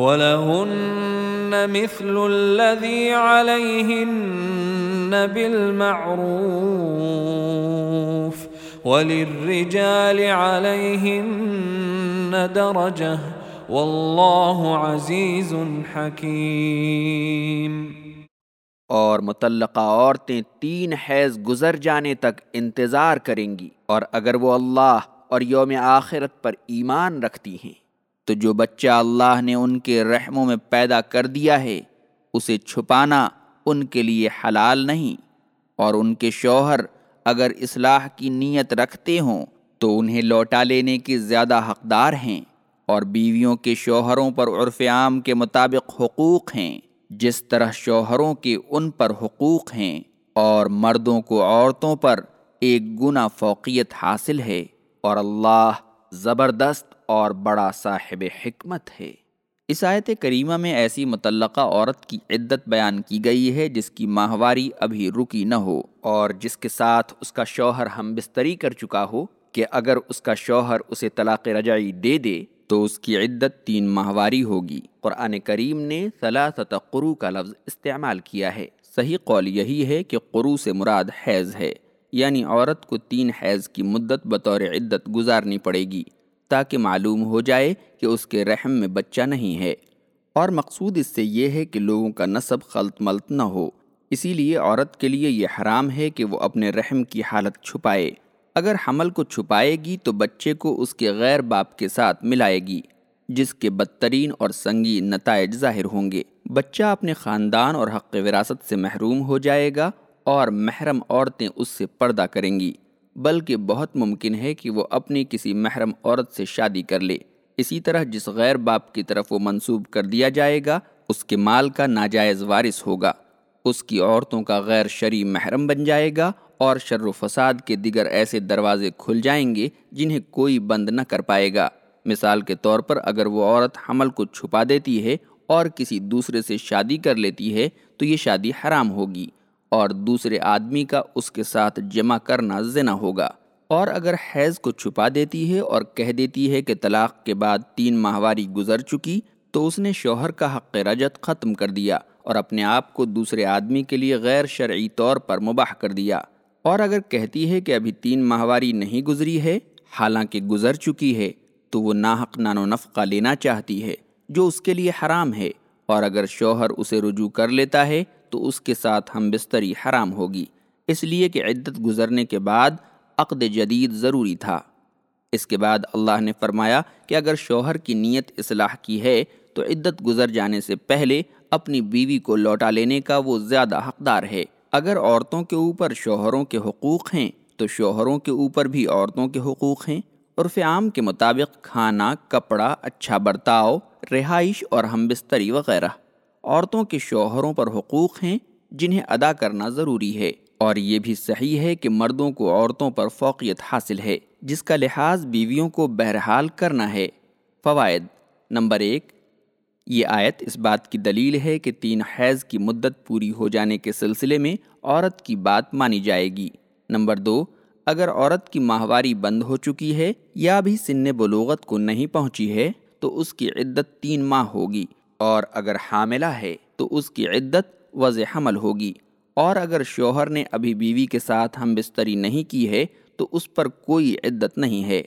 وَلَهُنَّ مِثْلُ الَّذِي عَلَيْهِنَّ بِالْمَعْرُوفِ وَلِلرِّجَالِ عَلَيْهِنَّ دَرَجَةٌ وَاللَّهُ عَزِيزٌ حَكِيمٌ اور متعلقہ عورتیں تین حیض گزر جانے تک انتظار کریں گی اور اگر وہ اللہ اور یوم آخرت پر ایمان رکھتی ہیں تو جو بچہ اللہ نے ان کے رحموں میں پیدا کر دیا ہے، اسے چھپانا ان کے لیے حلال نہیں۔ اور ان کے شوہر اگر اصلاح کی نیت رکھتے ہوں، تو انہیں لوٹا لینے کی زیادہ حقدار ہیں۔ اور بیویوں کے شوہروں پر عرف عام کے مطابق حقوق ہیں، جس طرح شوہروں کے ان پر حقوق ہیں۔ اور مردوں کو عورتوں پر ایک گنا فوقیت حاصل ہے۔ اور اللہ زبردست اور بڑا صاحب حکمت ہے۔ اس آیت کریمہ میں ایسی متعلقہ عورت کی عدت بیان کی گئی ہے جس کی ماہواری ابھی رکی نہ ہو اور جس کے ساتھ اس کا شوہر ہم بستری کر چکا ہو کہ اگر اس کا شوہر اسے طلاق رجعی دے دے تو اس کی عدت تین ماہواری ہوگی۔ قرآن کریم نے ثلاثت قرو کا لفظ استعمال کیا ہے۔ صحیح قول یہی ہے کہ قرو سے مراد حیض ہے یعنی عورت کو تین حیض کی مدت بطور عدت گزارنی پڑے گی۔ تاکہ معلوم ہو جائے کہ اس کے رحم میں بچہ نہیں ہے۔ اور مقصود اس سے یہ ہے کہ لوگوں کا نصب خلط ملت نہ ہو۔ اسی لیے عورت کے لیے یہ حرام ہے کہ وہ اپنے رحم کی حالت چھپائے۔ اگر حمل کو چھپائے گی تو بچے کو اس کے غیر باپ کے ساتھ ملائے گی، جس کے بدترین اور سنگین نتائج ظاہر ہوں گے۔ بچہ اپنے خاندان اور حق وراثت سے محروم ہو جائے گا اور محرم عورتیں اس سے پردہ کریں گی۔ بلکہ بہت ممکن ہے کہ وہ اپنی کسی محرم عورت سے شادی کر لے۔ اسی طرح جس غیر باپ کی طرف وہ منسوب کر دیا جائے گا، اس کے مال کا ناجائز وارث ہوگا۔ اس کی عورتوں کا غیر شرع محرم بن جائے گا اور شر و فساد کے دیگر ایسے دروازے کھل جائیں گے جنہیں کوئی بند نہ کر پائے گا۔ مثال کے طور پر اگر وہ عورت حمل کو چھپا دیتی ہے اور کسی دوسرے سے شادی کر لیتی ہے، تو یہ شادی حرام ہوگی۔ اور دوسرے آدمی کا اس کے ساتھ جمع کرنا زنا ہوگا۔ اور اگر حیض کو چھپا دیتی ہے اور کہہ دیتی ہے کہ طلاق کے بعد تین ماہواری گزر چکی، تو اس نے شوہر کا حق رجت ختم کر دیا اور اپنے آپ کو دوسرے آدمی کے لیے غیر شرعی طور پر مباح کر دیا۔ اور اگر کہتی ہے کہ ابھی تین ماہواری نہیں گزری ہے، حالانکہ گزر چکی ہے، تو وہ ناحق نان و نفقہ لینا چاہتی ہے، جو اس کے لیے حرام ہے۔ اور اگر شوہر اسے رجوع کر لیتا ہے تو اس کے ساتھ ہم بستری حرام ہوگی۔ اس لیے کہ عدت گزرنے کے بعد عقد جدید ضروری تھا۔ اس کے بعد اللہ نے فرمایا کہ اگر شوہر کی نیت اصلاح کی ہے، تو عدت گزر جانے سے پہلے اپنی بیوی کو لوٹا لینے کا وہ زیادہ حقدار ہے۔ اگر عورتوں کے اوپر شوہروں کے حقوق ہیں، تو شوہروں کے اوپر بھی عورتوں کے حقوق ہیں۔ عرف عام کے مطابق کھانا، کپڑا اچھا برتاؤ، رہائش اور ہم بستری وغیرہ۔ عورتوں کے شوہروں پر حقوق ہیں جنہیں ادا کرنا ضروری ہے۔ اور یہ بھی صحیح ہے کہ مردوں کو عورتوں پر فوقیت حاصل ہے، جس کا لحاظ بیویوں کو بہرحال کرنا ہے۔ فوائد نمبر ایک، یہ آیت اس بات کی دلیل ہے کہ تین حیض کی مدت پوری ہو جانے کے سلسلے میں عورت کی بات مانی جائے گی۔ نمبر دو، اگر عورت کی ماہواری بند ہو چکی ہے یا بھی سن بلوغت کو نہیں پہنچی ہے، تو اس کی عدت تین ماہ ہوگی۔ اور اگر حاملہ ہے تو اس کی عدت وضع حمل ہوگی۔ اور اگر شوہر نے ابھی بیوی کے ساتھ ہم بستری نہیں کی ہے تو اس پر کوئی عدت نہیں ہے۔